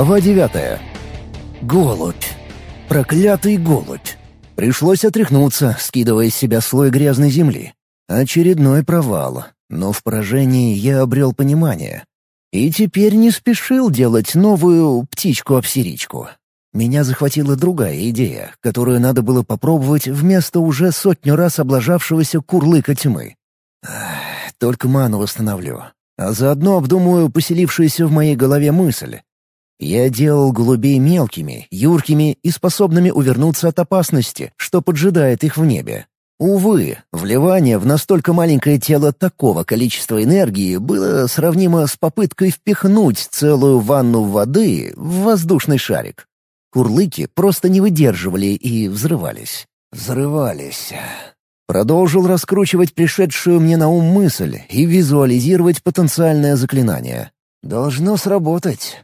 Глава девятая. Голубь. Проклятый голубь. Пришлось отряхнуться, скидывая из себя слой грязной земли. Очередной провал, но в поражении я обрел понимание. И теперь не спешил делать новую птичку-обсеричку. Меня захватила другая идея, которую надо было попробовать вместо уже сотню раз облажавшегося курлыка тьмы. Только ману восстановлю. А заодно обдумаю поселившуюся в моей голове мысль. Я делал голубей мелкими, юркими и способными увернуться от опасности, что поджидает их в небе. Увы, вливание в настолько маленькое тело такого количества энергии было сравнимо с попыткой впихнуть целую ванну воды в воздушный шарик. Курлыки просто не выдерживали и взрывались. Взрывались. Продолжил раскручивать пришедшую мне на ум мысль и визуализировать потенциальное заклинание. Должно сработать.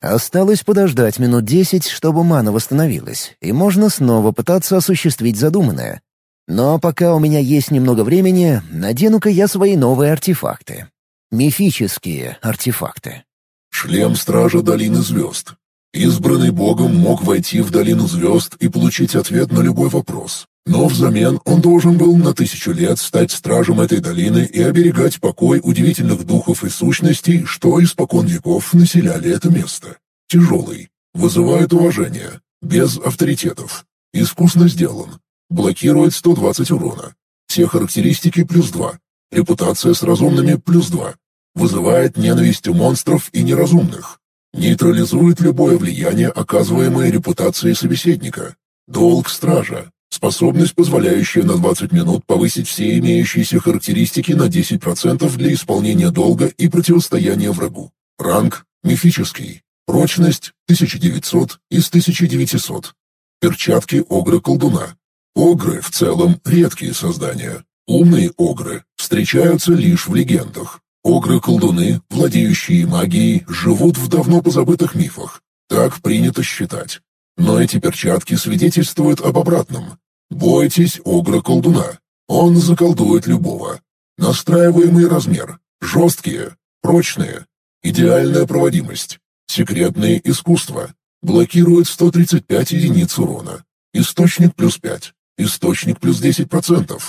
Осталось подождать минут десять, чтобы мана восстановилась, и можно снова пытаться осуществить задуманное. Но пока у меня есть немного времени, надену-ка я свои новые артефакты. Мифические артефакты. Шлем Стража Долины Звезд. Избранный Богом мог войти в Долину Звезд и получить ответ на любой вопрос. Но взамен он должен был на тысячу лет стать стражем этой долины и оберегать покой удивительных духов и сущностей, что испокон веков населяли это место. Тяжелый, вызывает уважение, без авторитетов, искусно сделан, блокирует 120 урона, все характеристики плюс 2, репутация с разумными плюс 2, вызывает ненависть у монстров и неразумных, нейтрализует любое влияние, оказываемое репутацией собеседника, долг стража, Способность, позволяющая на 20 минут повысить все имеющиеся характеристики на 10% для исполнения долга и противостояния врагу. Ранг – мифический. Прочность – 1900 из 1900. Перчатки огра-колдуна. Огры в целом редкие создания. Умные огры встречаются лишь в легендах. Огры-колдуны, владеющие магией, живут в давно позабытых мифах. Так принято считать. Но эти перчатки свидетельствуют об обратном. Бойтесь огра-колдуна. Он заколдует любого. Настраиваемый размер. Жесткие. Прочные. Идеальная проводимость. Секретные искусства. Блокирует 135 единиц урона. Источник плюс 5. Источник плюс 10%.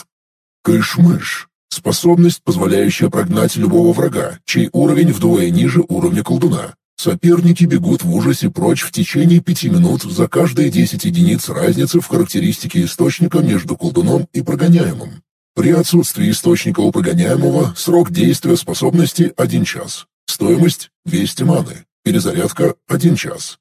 Кыш-мыш. Способность, позволяющая прогнать любого врага, чей уровень вдвое ниже уровня колдуна. Соперники бегут в ужасе прочь в течение пяти минут за каждые десять единиц разницы в характеристике источника между колдуном и прогоняемым. При отсутствии источника у прогоняемого срок действия способности – 1 час. Стоимость – 200 маны. Перезарядка – 1 час.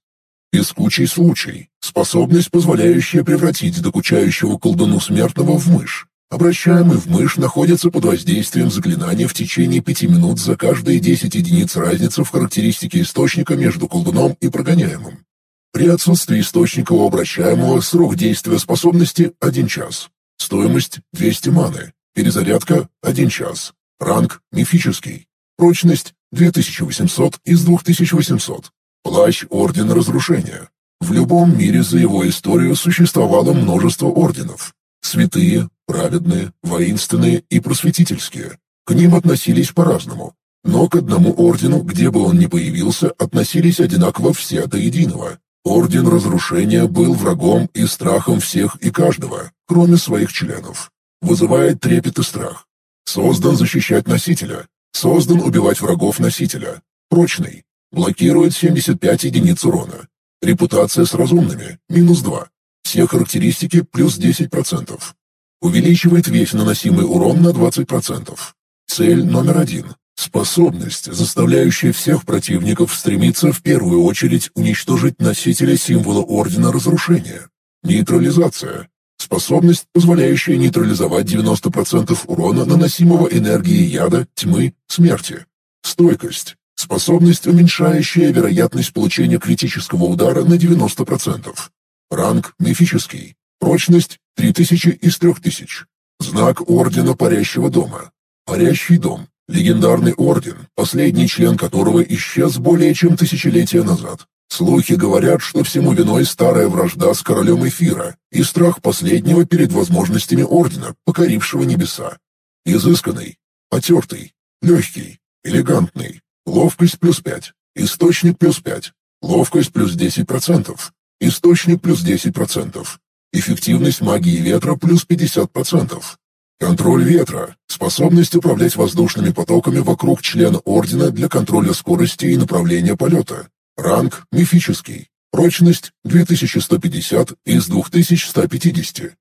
Пескучий случай. Способность, позволяющая превратить докучающего колдуну смертного в мышь. Обращаемый в мышь находится под воздействием заклинания в течение пяти минут за каждые 10 единиц разницы в характеристике источника между колдуном и прогоняемым. При отсутствии источника у обращаемого срок действия способности – 1 час. Стоимость – 200 маны. Перезарядка – 1 час. Ранг – мифический. Прочность – 2800 из 2800. Плащ Ордена Разрушения. В любом мире за его историю существовало множество орденов. Святые, праведные, воинственные и просветительские. К ним относились по-разному, но к одному ордену, где бы он ни появился, относились одинаково все до единого. Орден Разрушения был врагом и страхом всех и каждого, кроме своих членов. Вызывает трепет и страх. Создан защищать носителя. Создан убивать врагов носителя. Прочный. Блокирует 75 единиц урона. Репутация с разумными – минус 2. Все характеристики – плюс 10%. Увеличивает весь наносимый урон на 20%. Цель номер один. Способность, заставляющая всех противников стремиться в первую очередь уничтожить носителя символа Ордена Разрушения. Нейтрализация. Способность, позволяющая нейтрализовать 90% урона, наносимого энергией яда, тьмы, смерти. Стойкость. Способность, уменьшающая вероятность получения критического удара на 90%. Ранг мифический. Прочность 3000 из 3000. Знак Ордена Парящего Дома. Парящий Дом. Легендарный орден, последний член которого исчез более чем тысячелетия назад. Слухи говорят, что всему виной старая вражда с королем Эфира и страх последнего перед возможностями ордена, покорившего небеса. Изысканный, потертый, легкий, элегантный, ловкость плюс пять, источник плюс пять, ловкость плюс 10%, источник плюс 10%, эффективность магии ветра плюс 50%, контроль ветра, способность управлять воздушными потоками вокруг члена Ордена для контроля скорости и направления полета, ранг мифический, прочность 2150 из 2150,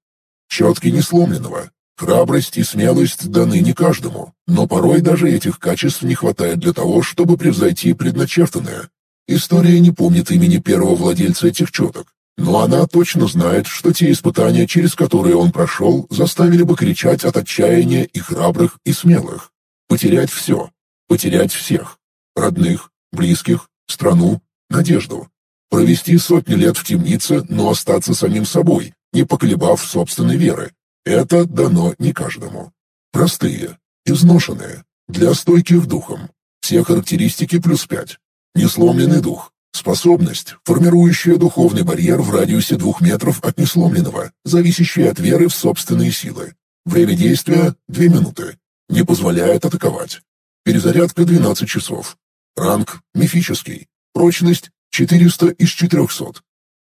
четкий несломленного, Храбрость и смелость даны не каждому, но порой даже этих качеств не хватает для того, чтобы превзойти предначертанное. История не помнит имени первого владельца этих четок, но она точно знает, что те испытания, через которые он прошел, заставили бы кричать от отчаяния и храбрых, и смелых. Потерять все. Потерять всех. Родных, близких, страну, надежду. Провести сотни лет в темнице, но остаться самим собой, не поколебав собственной веры, это дано не каждому. Простые, изношенные, для стойких духом. Все характеристики плюс пять. Несломленный дух. Способность, формирующая духовный барьер в радиусе двух метров от несломленного, зависящая от веры в собственные силы. Время действия — две минуты. Не позволяет атаковать. Перезарядка 12 часов. Ранг — мифический. Прочность — 400 из 400.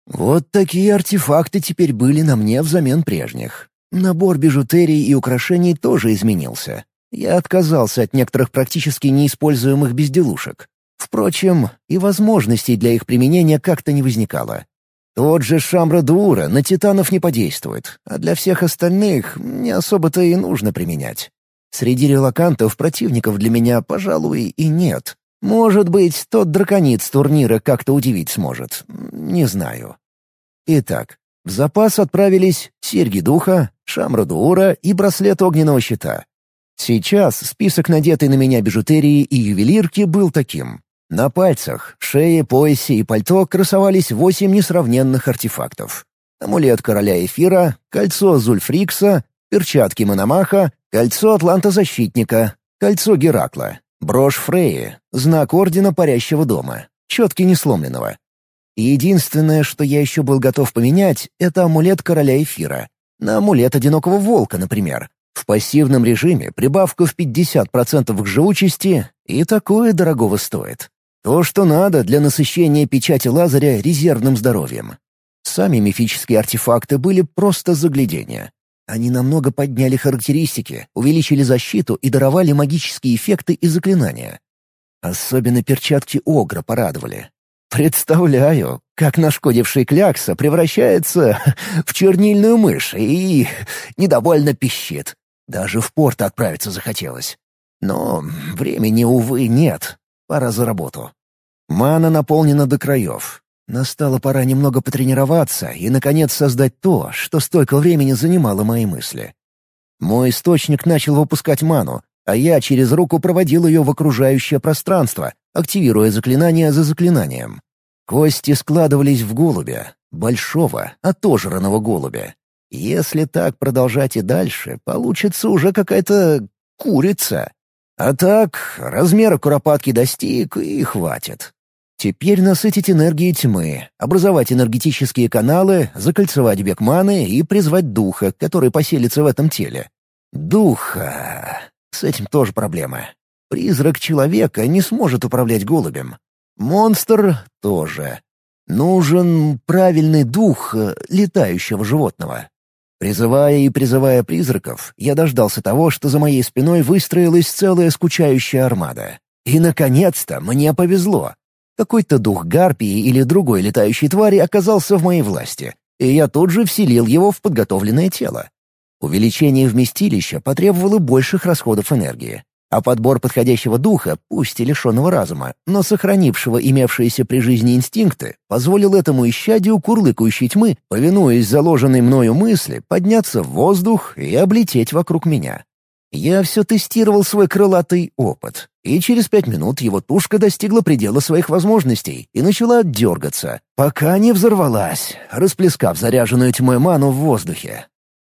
Вот такие артефакты теперь были на мне взамен прежних. Набор бижутерии и украшений тоже изменился. Я отказался от некоторых практически неиспользуемых безделушек. Впрочем, и возможностей для их применения как-то не возникало. Тот же Шамра Дура на титанов не подействует, а для всех остальных не особо-то и нужно применять. Среди релакантов противников для меня, пожалуй, и нет. Может быть, тот драконит с турнира как-то удивить сможет. Не знаю. Итак, в запас отправились серьги духа, шамра дура и браслет огненного щита. Сейчас список надетой на меня бижутерии и ювелирки был таким. На пальцах, шее, поясе и пальто красовались восемь несравненных артефактов. Амулет короля эфира, кольцо Зульфрикса, перчатки Мономаха, кольцо Атланта-защитника, кольцо Геракла, брошь Фреи, знак Ордена Парящего дома, четки несломленного, Единственное, что я еще был готов поменять, это амулет короля эфира. На амулет одинокого волка, например. В пассивном режиме прибавка в 50% к живучести, и такое дорогого стоит. То, что надо для насыщения печати Лазаря резервным здоровьем. Сами мифические артефакты были просто заглядения. Они намного подняли характеристики, увеличили защиту и даровали магические эффекты и заклинания. Особенно перчатки Огра порадовали. Представляю, как нашкодивший клякса превращается в чернильную мышь и недовольно пищит. Даже в порт отправиться захотелось. Но времени, увы, нет. Пора за работу. Мана наполнена до краев. Настала пора немного потренироваться и, наконец, создать то, что столько времени занимало мои мысли. Мой источник начал выпускать ману, а я через руку проводил ее в окружающее пространство, активируя заклинание за заклинанием. Кости складывались в голубя, большого, отожранного голубя. Если так продолжать и дальше, получится уже какая-то курица. А так, размера куропатки достиг и хватит. Теперь насытить энергией тьмы, образовать энергетические каналы, закольцевать бег и призвать духа, который поселится в этом теле. Духа. С этим тоже проблема. Призрак человека не сможет управлять голубем. Монстр тоже. Нужен правильный дух э, летающего животного. Призывая и призывая призраков, я дождался того, что за моей спиной выстроилась целая скучающая армада. И, наконец-то, мне повезло. Какой-то дух гарпии или другой летающей твари оказался в моей власти, и я тут же вселил его в подготовленное тело. Увеличение вместилища потребовало больших расходов энергии. А подбор подходящего духа, пусть и лишенного разума, но сохранившего имевшиеся при жизни инстинкты, позволил этому исчадию курлыкающей тьмы, повинуясь заложенной мною мысли, подняться в воздух и облететь вокруг меня. Я все тестировал свой крылатый опыт, и через пять минут его тушка достигла предела своих возможностей и начала дергаться, пока не взорвалась, расплескав заряженную тьмой ману в воздухе.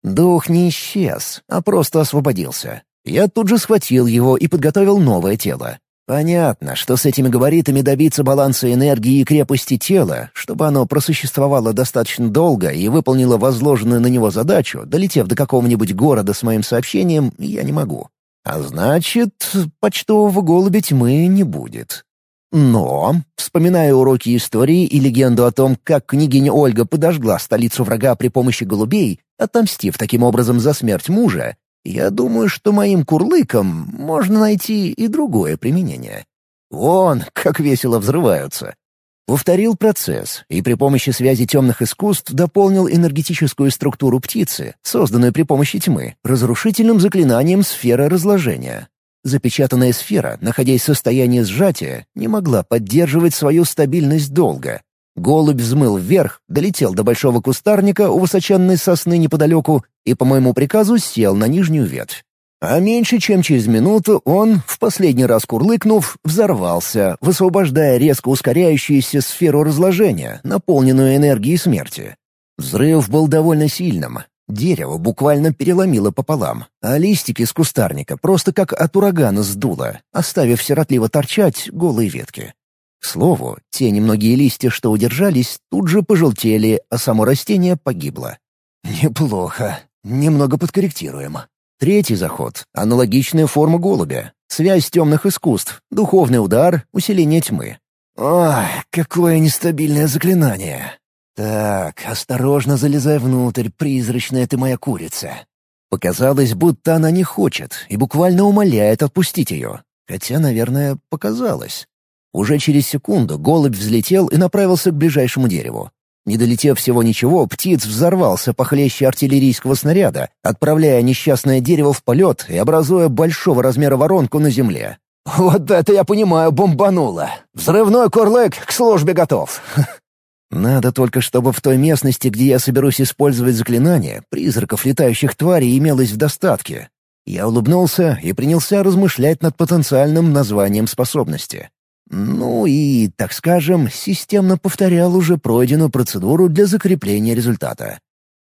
Дух не исчез, а просто освободился. Я тут же схватил его и подготовил новое тело. Понятно, что с этими габаритами добиться баланса энергии и крепости тела, чтобы оно просуществовало достаточно долго и выполнило возложенную на него задачу, долетев до какого-нибудь города с моим сообщением, я не могу. А значит, почтового голубя тьмы не будет. Но, вспоминая уроки истории и легенду о том, как княгиня Ольга подожгла столицу врага при помощи голубей, отомстив таким образом за смерть мужа, я думаю, что моим курлыкам можно найти и другое применение. Вон, как весело взрываются. Повторил процесс и при помощи связи темных искусств дополнил энергетическую структуру птицы, созданную при помощи тьмы, разрушительным заклинанием сфера разложения. Запечатанная сфера, находясь в состоянии сжатия, не могла поддерживать свою стабильность долго. Голубь взмыл вверх, долетел до большого кустарника у высоченной сосны неподалеку и по моему приказу сел на нижнюю ветвь. А меньше чем через минуту он, в последний раз курлыкнув, взорвался, высвобождая резко ускоряющуюся сферу разложения, наполненную энергией смерти. Взрыв был довольно сильным, Дерево буквально переломило пополам, а листики с кустарника просто как от урагана сдуло, оставив сиротливо торчать голые ветки. К слову, те немногие листья, что удержались, тут же пожелтели, а само растение погибло. Неплохо. Немного подкорректируем. Третий заход — аналогичная форма голубя. Связь темных искусств, духовный удар, усиление тьмы. Ой, какое нестабильное заклинание. «Так, осторожно залезай внутрь, призрачная ты моя курица». Показалось, будто она не хочет и буквально умоляет отпустить ее. Хотя, наверное, показалось. Уже через секунду голубь взлетел и направился к ближайшему дереву. Не долетев всего ничего, птиц взорвался похлеще артиллерийского снаряда, отправляя несчастное дерево в полет и образуя большого размера воронку на земле. «Вот это я понимаю, бомбануло! Взрывной курлык к службе готов!» Надо только, чтобы в той местности, где я соберусь использовать заклинание, призраков летающих тварей имелось в достатке. Я улыбнулся и принялся размышлять над потенциальным названием способности. Ну и, так скажем, системно повторял уже пройденную процедуру для закрепления результата.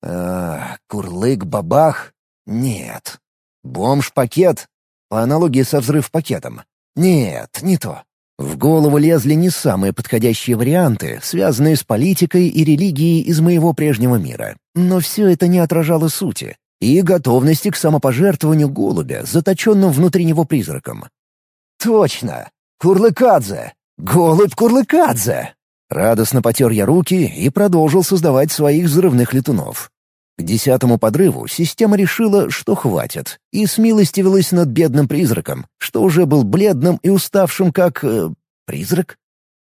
А, курлык-бабах? Нет. Бомж-пакет? По аналогии со взрыв-пакетом? Нет, не то. В голову лезли не самые подходящие варианты, связанные с политикой и религией из моего прежнего мира. Но все это не отражало сути и готовности к самопожертвованию голубя, заточенным внутри него призраком. «Точно! Курлыкадзе! Голубь Курлыкадзе!» Радостно потер я руки и продолжил создавать своих взрывных летунов. К десятому подрыву система решила, что хватит, и смилостивилась над бедным призраком, что уже был бледным и уставшим как... Э, призрак?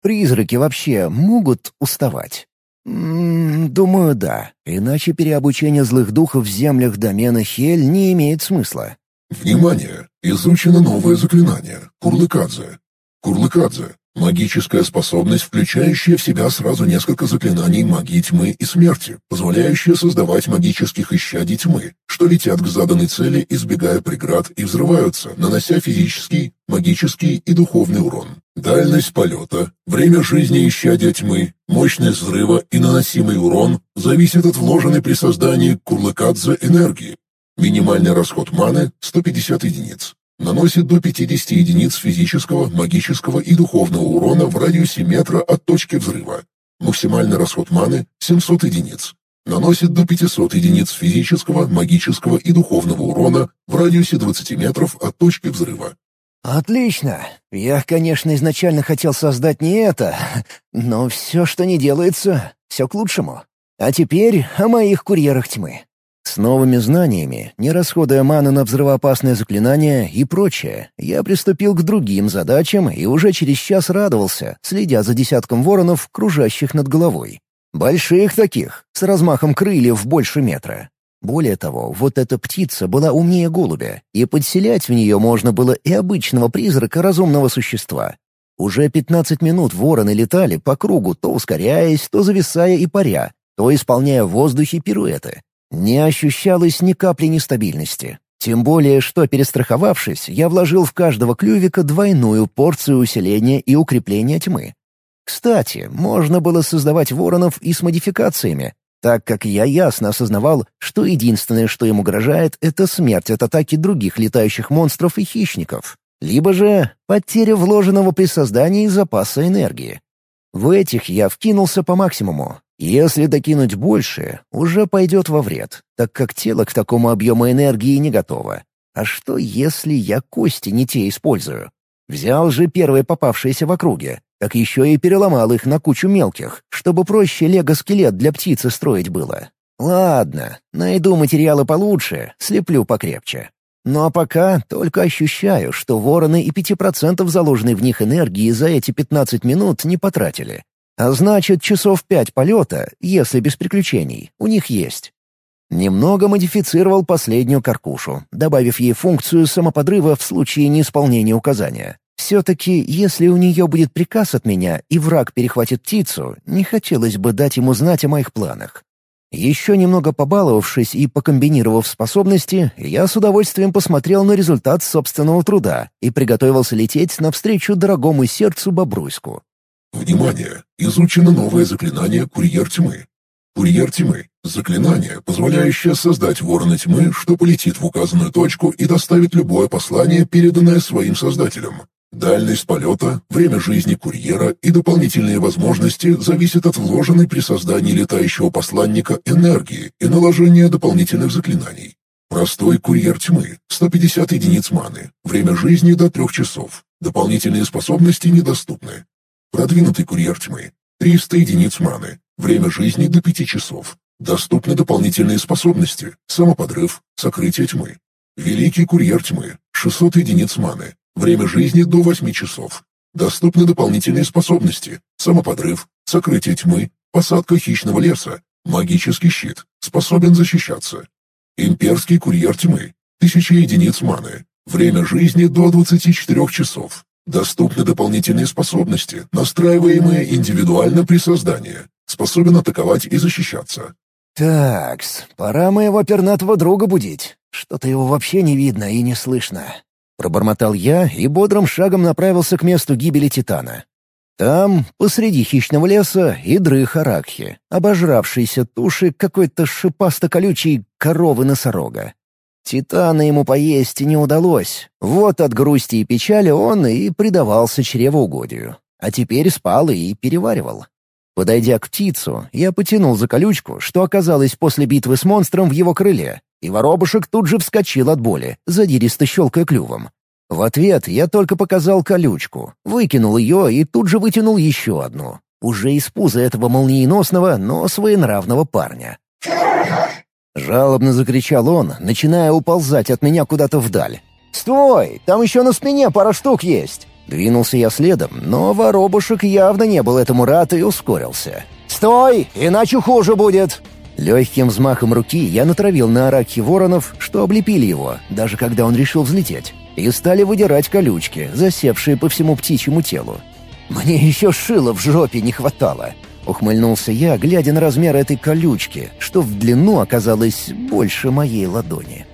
Призраки вообще могут уставать? М -м, думаю, да. Иначе переобучение злых духов в землях домена Хель не имеет смысла. Внимание! Изучено новое заклинание — Курлыкадзе. Курлыкадзе Магическая способность, включающая в себя сразу несколько заклинаний магии тьмы и смерти, позволяющая создавать магических исчадий тьмы, что летят к заданной цели, избегая преград и взрываются, нанося физический, магический и духовный урон. Дальность полета, время жизни исчадия тьмы, мощность взрыва и наносимый урон зависят от вложенной при создании курлыкадзе энергии. Минимальный расход маны — 150 единиц. Наносит до 50 единиц физического, магического и духовного урона в радиусе метра от точки взрыва. Максимальный расход маны — 700 единиц. Наносит до 500 единиц физического, магического и духовного урона в радиусе 20 метров от точки взрыва. «Отлично. Я, конечно, изначально хотел создать не это, но все, что не делается, все к лучшему. А теперь о моих курьерах тьмы. С новыми знаниями, не расходуя ману на взрывоопасные заклинания и прочее, я приступил к другим задачам и уже через час радовался, следя за десятком воронов, кружащих над головой. Больших таких, с размахом крыльев больше метра. Более того, вот эта птица была умнее голубя, и подселять в нее можно было и обычного призрака разумного существа. Уже пятнадцать минут вороны летали по кругу, то ускоряясь, то зависая и паря, то исполняя в воздухе пируэты. Не ощущалось ни капли нестабильности. Тем более, что, перестраховавшись, я вложил в каждого клювика двойную порцию усиления и укрепления тьмы. Кстати, можно было создавать воронов и с модификациями, так как я ясно осознавал, что единственное, что им угрожает, это смерть от атаки других летающих монстров и хищников, либо же потеря вложенного при создании запаса энергии. В этих я вкинулся по максимуму, если докинуть больше, уже пойдет во вред, так как тело к такому объему энергии не готово. А что, если я кости не те использую? Взял же первые попавшиеся в округе. так еще и переломал их на кучу мелких, чтобы проще лего-скелет для птицы строить было. Ладно, найду материалы получше, слеплю покрепче. Ну а пока только ощущаю, что вороны и пяти процентов заложенной в них энергии за эти 15 минут не потратили. А значит, часов пять полета, если без приключений, у них есть. Немного модифицировал последнюю каркушу, добавив ей функцию самоподрыва в случае неисполнения указания. Все-таки, если у нее будет приказ от меня, и враг перехватит птицу, не хотелось бы дать ему знать о моих планах. Еще немного побаловавшись и покомбинировав способности, я с удовольствием посмотрел на результат собственного труда и приготовился лететь навстречу дорогому сердцу Бобруйску. Внимание! Изучено новое заклинание «Курьер тьмы». Курьер тьмы — заклинание, позволяющее создать ворона тьмы, что полетит в указанную точку и доставит любое послание, переданное своим создателем. Дальность полета, время жизни курьера и дополнительные возможности зависят от вложенной при создании летающего посланника энергии и наложения дополнительных заклинаний. Простой курьер тьмы — 150 единиц маны, время жизни до 3 часов. Дополнительные способности недоступны. Продвинутый курьер тьмы — 300 единиц маны, время жизни до 5 часов. Доступны дополнительные способности, самоподрыв, сокрытие тьмы. Великий курьер тьмы — 600 единиц маны, Время жизни до 8 часов. Доступны дополнительные способности. Самоподрыв, сокрытие тьмы, посадка хищного леса, магический щит, способен защищаться. Имперский курьер тьмы. Тысяча единиц маны. Время жизни до 24 часов. Доступны дополнительные способности, настраиваемые индивидуально при создании. Способен атаковать и защищаться. Такс, пора моего пернатого друга будить. Что-то его вообще не видно и не слышно. Пробормотал я и бодрым шагом направился к месту гибели Титана. Там, посреди хищного леса, и дрых Аракхи, обожравшийся туши какой-то шипасто-колючей коровы-носорога. Титана ему поесть не удалось. Вот от грусти и печали он и предавался чревоугодию. А теперь спал и переваривал. Подойдя к птицу, я потянул за колючку, что оказалось после битвы с монстром в его крыле, и воробушек тут же вскочил от боли, задиристо щелкая клювом. В ответ я только показал колючку, выкинул ее и тут же вытянул еще одну. Уже из пуза этого молниеносного, но своенравного парня. Жалобно закричал он, начиная уползать от меня куда-то вдаль. «Стой! Там еще на спине пара штук есть!» Двинулся я следом, но воробушек явно не был этому рад и ускорился. «Стой! Иначе хуже будет!» Легким взмахом руки я натравил на араки воронов, что облепили его, даже когда он решил взлететь, и стали выдирать колючки, засевшие по всему птичьему телу. «Мне еще шила в жопе не хватало!» Ухмыльнулся я, глядя на размер этой колючки, что в длину оказалось больше моей ладони.